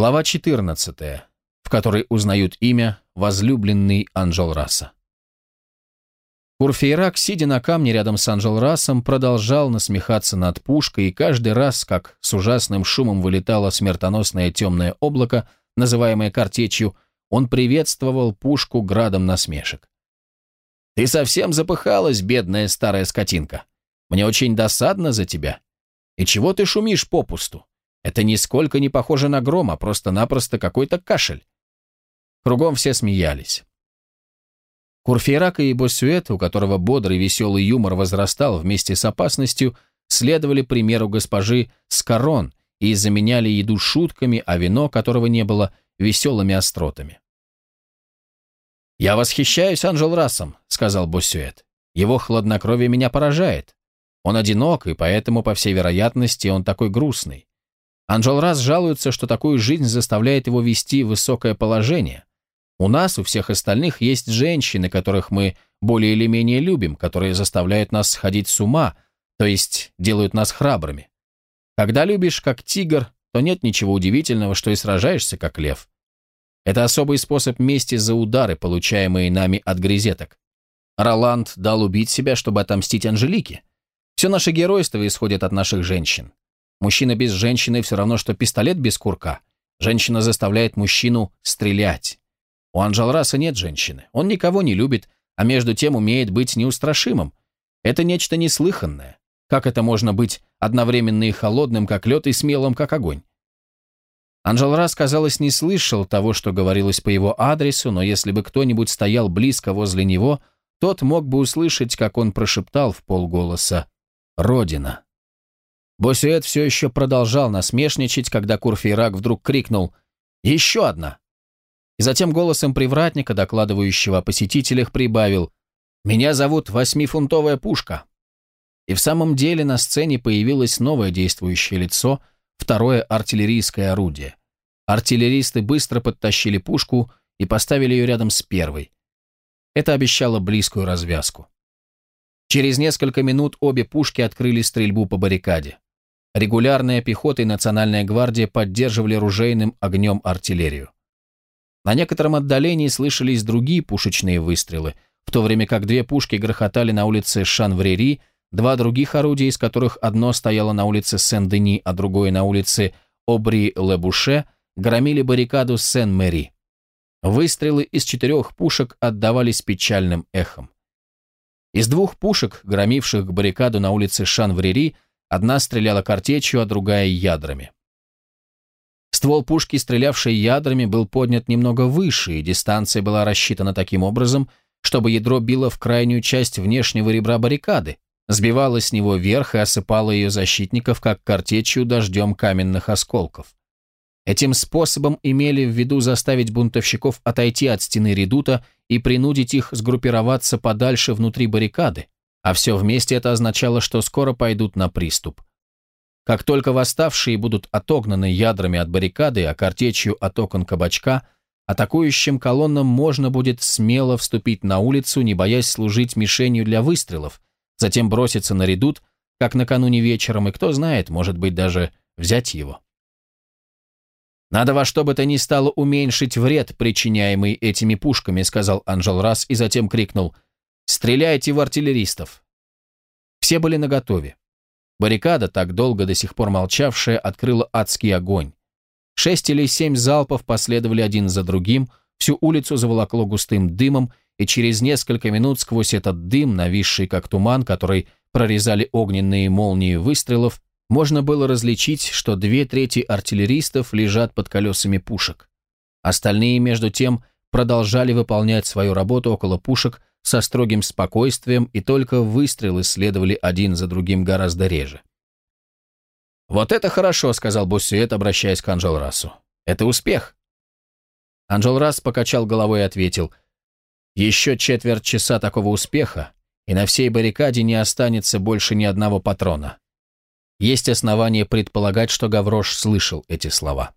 Глава 14, в которой узнают имя возлюбленный Анжел Раса. Курфейрак, сидя на камне рядом с Анжел Расом, продолжал насмехаться над пушкой, и каждый раз, как с ужасным шумом вылетало смертоносное темное облако, называемое картечью, он приветствовал пушку градом насмешек. «Ты совсем запыхалась, бедная старая скотинка. Мне очень досадно за тебя. И чего ты шумишь попусту? Это нисколько не похоже на гром, а просто-напросто какой-то кашель». Кругом все смеялись. Курфейрак и Боссюэт, у которого бодрый веселый юмор возрастал вместе с опасностью, следовали примеру госпожи Скарон и заменяли еду шутками, а вино, которого не было, веселыми остротами. «Я восхищаюсь Анжел Расом», — сказал Боссюэт. «Его хладнокровие меня поражает. Он одинок, и поэтому, по всей вероятности, он такой грустный. Анжел Рас жалуется, что такую жизнь заставляет его вести высокое положение. У нас, у всех остальных, есть женщины, которых мы более или менее любим, которые заставляют нас сходить с ума, то есть делают нас храбрыми. Когда любишь как тигр, то нет ничего удивительного, что и сражаешься как лев. Это особый способ мести за удары, получаемые нами от грезеток. Роланд дал убить себя, чтобы отомстить Анжелике. Все наше геройство исходит от наших женщин. Мужчина без женщины все равно, что пистолет без курка. Женщина заставляет мужчину стрелять. У Анжелраса нет женщины. Он никого не любит, а между тем умеет быть неустрашимым. Это нечто неслыханное. Как это можно быть одновременно и холодным, как лед, и смелым, как огонь? Анжелрас, казалось, не слышал того, что говорилось по его адресу, но если бы кто-нибудь стоял близко возле него, тот мог бы услышать, как он прошептал в полголоса «Родина». Босюэт все еще продолжал насмешничать, когда Курфейрак вдруг крикнул «Еще одна!» и затем голосом привратника, докладывающего о посетителях, прибавил «Меня зовут Восьмифунтовая пушка». И в самом деле на сцене появилось новое действующее лицо, второе артиллерийское орудие. Артиллеристы быстро подтащили пушку и поставили ее рядом с первой. Это обещало близкую развязку. Через несколько минут обе пушки открыли стрельбу по баррикаде. Регулярная пехота и национальная гвардия поддерживали ружейным огнем артиллерию. На некотором отдалении слышались другие пушечные выстрелы, в то время как две пушки грохотали на улице Шанврери, два других орудия, из которых одно стояло на улице Сен-Дени, а другое на улице Обри-Ле-Буше, громили баррикаду Сен-Мэри. Выстрелы из четырех пушек отдавались печальным эхом. Из двух пушек, громивших баррикаду на улице Шанврери, одна стреляла картечью, а другая ядрами. Ствол пушки, стрелявшей ядрами, был поднят немного выше, и дистанция была рассчитана таким образом, чтобы ядро било в крайнюю часть внешнего ребра баррикады, сбивало с него вверх и осыпало ее защитников, как картечью дождем каменных осколков. Этим способом имели в виду заставить бунтовщиков отойти от стены редута и принудить их сгруппироваться подальше внутри баррикады, а все вместе это означало, что скоро пойдут на приступ. Как только восставшие будут отогнаны ядрами от баррикады, а картечью от окон кабачка, атакующим колоннам можно будет смело вступить на улицу, не боясь служить мишенью для выстрелов, затем броситься на редут, как накануне вечером, и кто знает, может быть, даже взять его. «Надо во что бы то ни стало уменьшить вред, причиняемый этими пушками», сказал Анжел Расс и затем крикнул «Стреляйте в артиллеристов!». Все были наготове. Баррикада, так долго до сих пор молчавшая, открыла адский огонь. Шесть или семь залпов последовали один за другим, всю улицу заволокло густым дымом, и через несколько минут сквозь этот дым, нависший как туман, который прорезали огненные молнии выстрелов, можно было различить, что две трети артиллеристов лежат под колесами пушек. Остальные, между тем, продолжали выполнять свою работу около пушек, со строгим спокойствием, и только выстрелы следовали один за другим гораздо реже. «Вот это хорошо», — сказал Буссуэт, обращаясь к Анжел Расу. «Это успех». Анжел Рас покачал головой и ответил, «Еще четверть часа такого успеха, и на всей баррикаде не останется больше ни одного патрона». Есть основания предполагать, что Гаврош слышал эти слова.